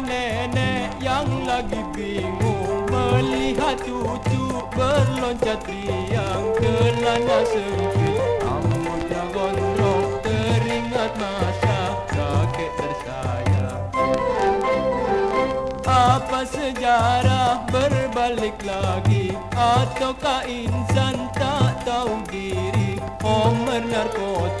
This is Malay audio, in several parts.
nenek yang lagi bingung. Melihat cucu berloncat riang Kelana sempit. Rambutnya gondrong Teringat masa kakek tersayang. Apa sejarah berbalik lagi? Ataukah insan tak tahu diri? Homer narkotik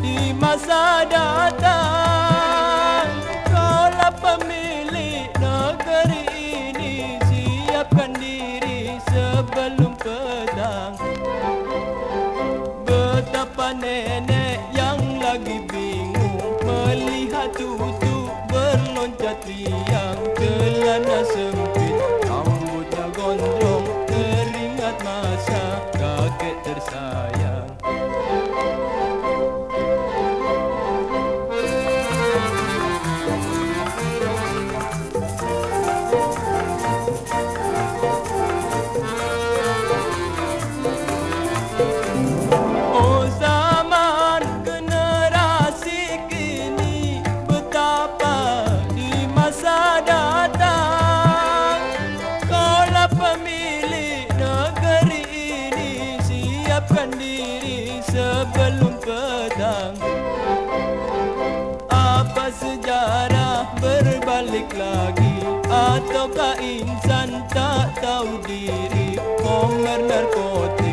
di masa datang. Kalau pemilik negeri ini Siapkan diri sebelum petang. Betapa nenek yang lagi bingung Melihat cucu sebelum petang Apa sejarah berbalik lagi? Ataukah insan tak tahu diri? Homer narkotika